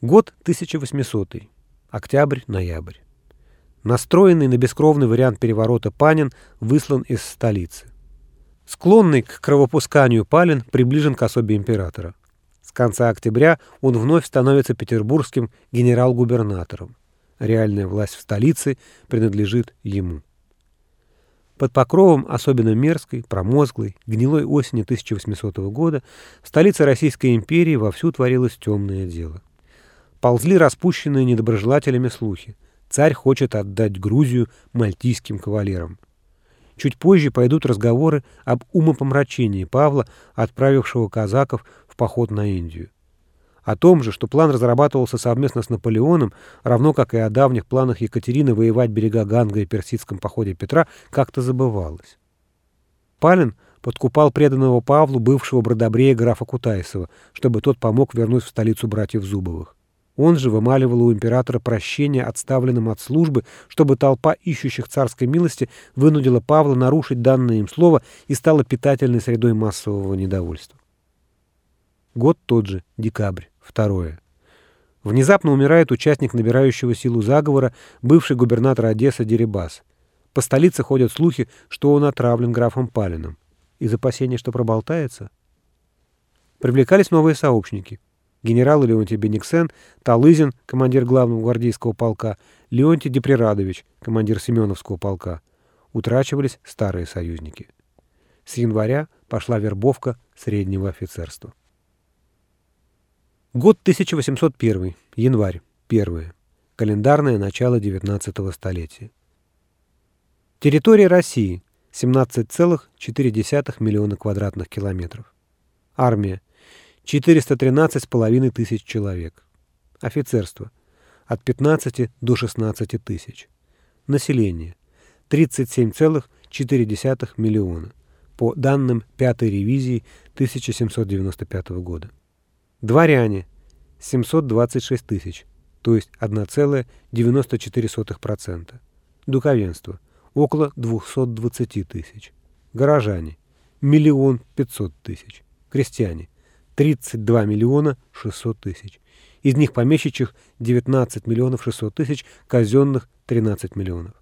Год 1800. Октябрь-ноябрь. Настроенный на бескровный вариант переворота Панин выслан из столицы. Склонный к кровопусканию Палин приближен к особе императора. С конца октября он вновь становится петербургским генерал-губернатором. Реальная власть в столице принадлежит ему. Под покровом особенно мерзкой, промозглой, гнилой осени 1800 года в столице Российской империи вовсю творилось темное дело. Ползли распущенные недоброжелателями слухи. Царь хочет отдать Грузию мальтийским кавалерам. Чуть позже пойдут разговоры об умопомрачении Павла, отправившего казаков в поход на Индию. О том же, что план разрабатывался совместно с Наполеоном, равно как и о давних планах Екатерины воевать берега Ганга и персидском походе Петра, как-то забывалось. Палин подкупал преданного Павлу бывшего бродобрея графа Кутайсова, чтобы тот помог вернуть в столицу братьев Зубовых. Он же вымаливал у императора прощение отставленным от службы, чтобы толпа ищущих царской милости вынудила Павла нарушить данное им слово и стала питательной средой массового недовольства. Год тот же, декабрь. Второе. Внезапно умирает участник набирающего силу заговора, бывший губернатор Одессы Дерибас. По столице ходят слухи, что он отравлен графом Палиным. Из опасения, что проболтается? Привлекались новые сообщники. Генерал Леонтий Бениксен, Талызин, командир главного гвардейского полка, Леонтий Деприрадович, командир Семеновского полка. Утрачивались старые союзники. С января пошла вербовка среднего офицерства. Год 1801. Январь. Первое. Календарное начало 19 столетия. Территория России. 17,4 миллиона квадратных километров. Армия. 413,5 тысяч человек. Офицерство. От 15 до 16 тысяч. Население. 37,4 миллиона. По данным пятой ревизии 1795 года. Дворяне – 726 тысяч, то есть 1,94%. Духовенство – около 220 тысяч. Горожане – миллион 500 тысяч. Крестьяне – 32 миллиона 600 тысяч. Из них помещичьих 19 миллионов 600 тысяч, казенных 13 миллионов.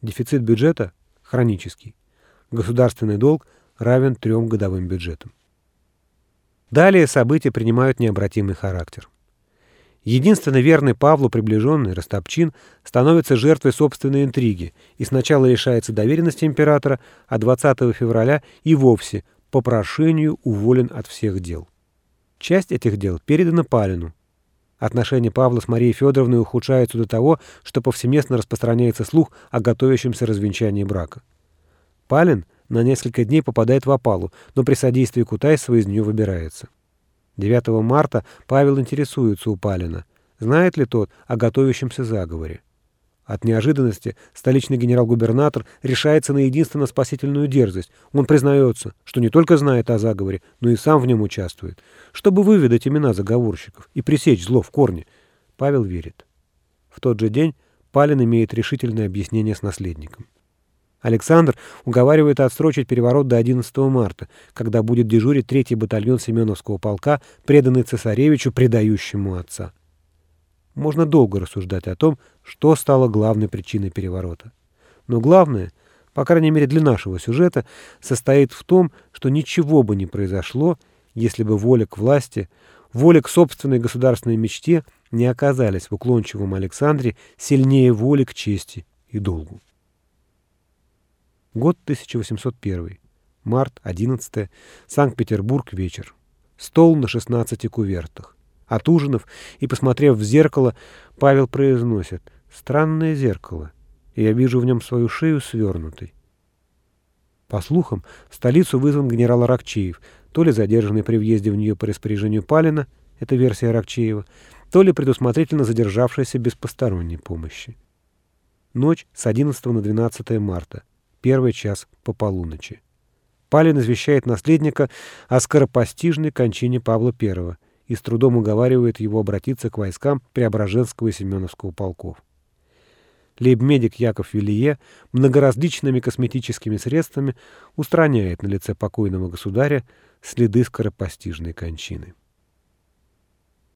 Дефицит бюджета – хронический. Государственный долг равен трем годовым бюджетам. Далее события принимают необратимый характер. Единственно верный Павлу приближенный, Растопчин, становится жертвой собственной интриги и сначала лишается доверенности императора, а 20 февраля и вовсе по прошению уволен от всех дел. Часть этих дел передана Палину. Отношения Павла с Марией Федоровной ухудшаются до того, что повсеместно распространяется слух о готовящемся развенчании брака. Палин – на несколько дней попадает в опалу, но при содействии Кутайсова из нее выбирается. 9 марта Павел интересуется у Палина, знает ли тот о готовящемся заговоре. От неожиданности столичный генерал-губернатор решается на единственно спасительную дерзость. Он признается, что не только знает о заговоре, но и сам в нем участвует, чтобы выведать имена заговорщиков и пресечь зло в корне. Павел верит. В тот же день Палин имеет решительное объяснение с наследником. Александр уговаривает отсрочить переворот до 11 марта, когда будет дежурить третий батальон Семеновского полка, преданный цесаревичу, предающему отца. Можно долго рассуждать о том, что стало главной причиной переворота. Но главное, по крайней мере для нашего сюжета, состоит в том, что ничего бы не произошло, если бы воля к власти, воля к собственной государственной мечте не оказались в уклончивом Александре сильнее воли к чести и долгу. Год 1801. Март, 11. Санкт-Петербург, вечер. Стол на 16 кувертах. Отужинав и посмотрев в зеркало, Павел произносит «Странное зеркало, и я вижу в нем свою шею свернутой». По слухам, в столицу вызван генерал Аракчеев, то ли задержанный при въезде в нее по распоряжению Палина, это версия Аракчеева, то ли предусмотрительно задержавшийся без посторонней помощи. Ночь с 11 на 12 марта первый час по полуночи. Палин извещает наследника о скоропостижной кончине Павла I и с трудом уговаривает его обратиться к войскам Преображенского и Семеновского полков. Лейб-медик Яков Вилье многоразличными косметическими средствами устраняет на лице покойного государя следы скоропостижной кончины.